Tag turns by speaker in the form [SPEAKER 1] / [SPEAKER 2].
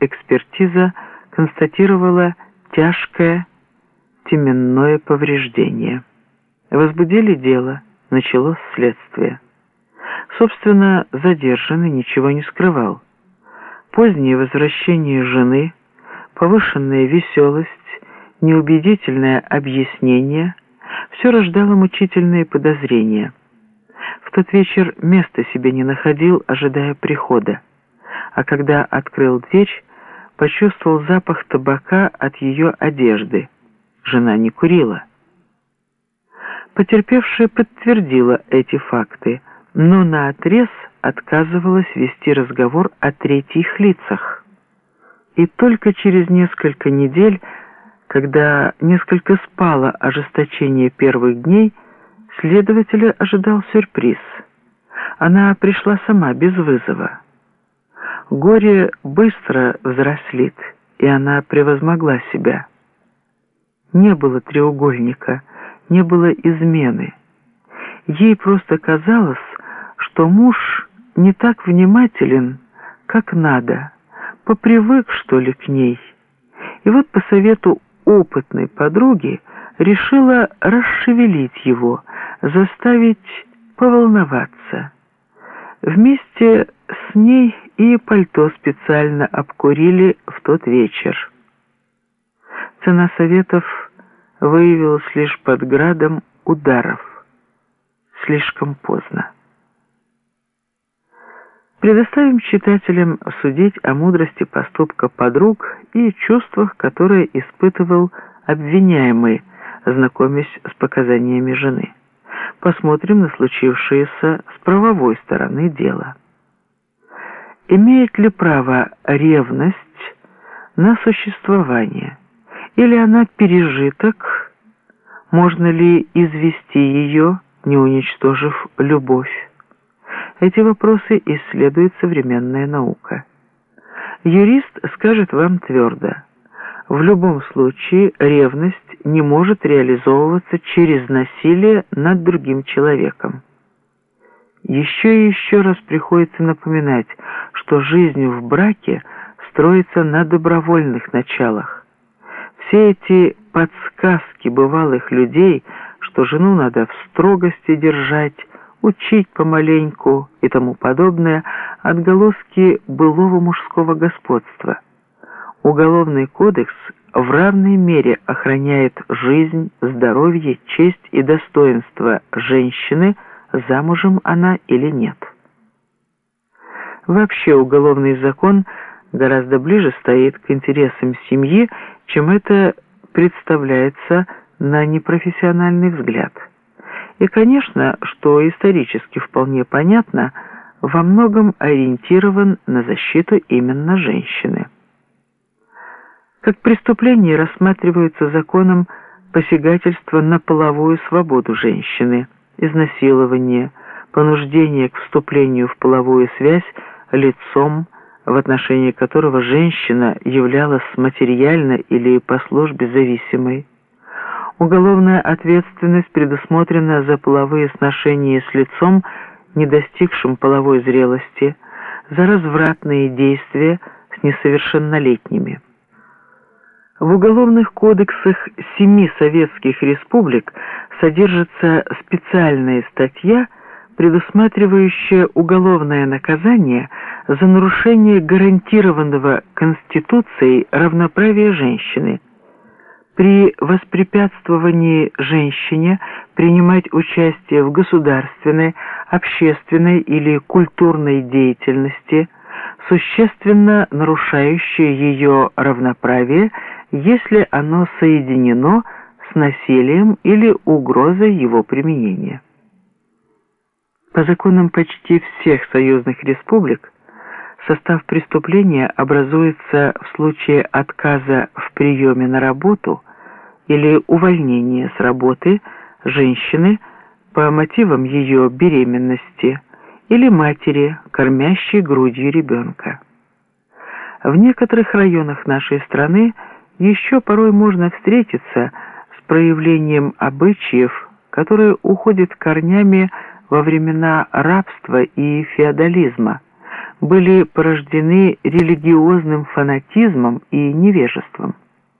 [SPEAKER 1] экспертиза констатировала тяжкое теменное повреждение. Возбудили дело, началось следствие. Собственно, задержанный ничего не скрывал. Позднее возвращение жены, повышенная веселость, неубедительное объяснение – все рождало мучительные подозрения. В тот вечер места себе не находил, ожидая прихода. А когда открыл дверь, почувствовал запах табака от ее одежды. Жена не курила. Потерпевшая подтвердила эти факты, но наотрез отказывалась вести разговор о третьих лицах. И только через несколько недель, когда несколько спало ожесточение первых дней, следователя ожидал сюрприз. Она пришла сама, без вызова. Горе быстро взрослит, и она превозмогла себя. Не было треугольника, не было измены. Ей просто казалось, что муж не так внимателен, как надо, попривык, что ли, к ней. И вот по совету опытной подруги решила расшевелить его, заставить поволноваться. Вместе с ней и пальто специально обкурили в тот вечер. Цена советов выявилась лишь под градом ударов. Слишком поздно. Предоставим читателям судить о мудрости поступка подруг и чувствах, которые испытывал обвиняемый, знакомясь с показаниями жены. Посмотрим на случившееся с правовой стороны дела. Имеет ли право ревность на существование? Или она пережиток? Можно ли извести ее, не уничтожив любовь? Эти вопросы исследует современная наука. Юрист скажет вам твердо, в любом случае ревность не может реализовываться через насилие над другим человеком. Еще и еще раз приходится напоминать, что жизнь в браке строится на добровольных началах. Все эти подсказки бывалых людей, что жену надо в строгости держать, учить помаленьку и тому подобное, отголоски былого мужского господства. Уголовный кодекс в равной мере охраняет жизнь, здоровье, честь и достоинство женщины, замужем она или нет. Вообще уголовный закон гораздо ближе стоит к интересам семьи, чем это представляется на непрофессиональный взгляд. И, конечно, что исторически вполне понятно, во многом ориентирован на защиту именно женщины. Как преступление рассматриваются законом посягательство на половую свободу женщины, изнасилование, понуждение к вступлению в половую связь лицом, в отношении которого женщина являлась материально или по службе зависимой. Уголовная ответственность предусмотрена за половые сношения с лицом, не достигшим половой зрелости, за развратные действия с несовершеннолетними. В уголовных кодексах семи советских республик содержится специальная статья – предусматривающее уголовное наказание за нарушение гарантированного Конституцией равноправия женщины. При воспрепятствовании женщине принимать участие в государственной, общественной или культурной деятельности, существенно нарушающее ее равноправие, если оно соединено с насилием или угрозой его применения. По законам почти всех союзных республик состав преступления образуется в случае отказа в приеме на работу или увольнения с работы женщины по мотивам ее беременности или матери, кормящей грудью ребенка. В некоторых районах нашей страны еще порой можно встретиться с проявлением обычаев, которые уходят корнями во времена рабства и феодализма, были порождены религиозным фанатизмом и невежеством.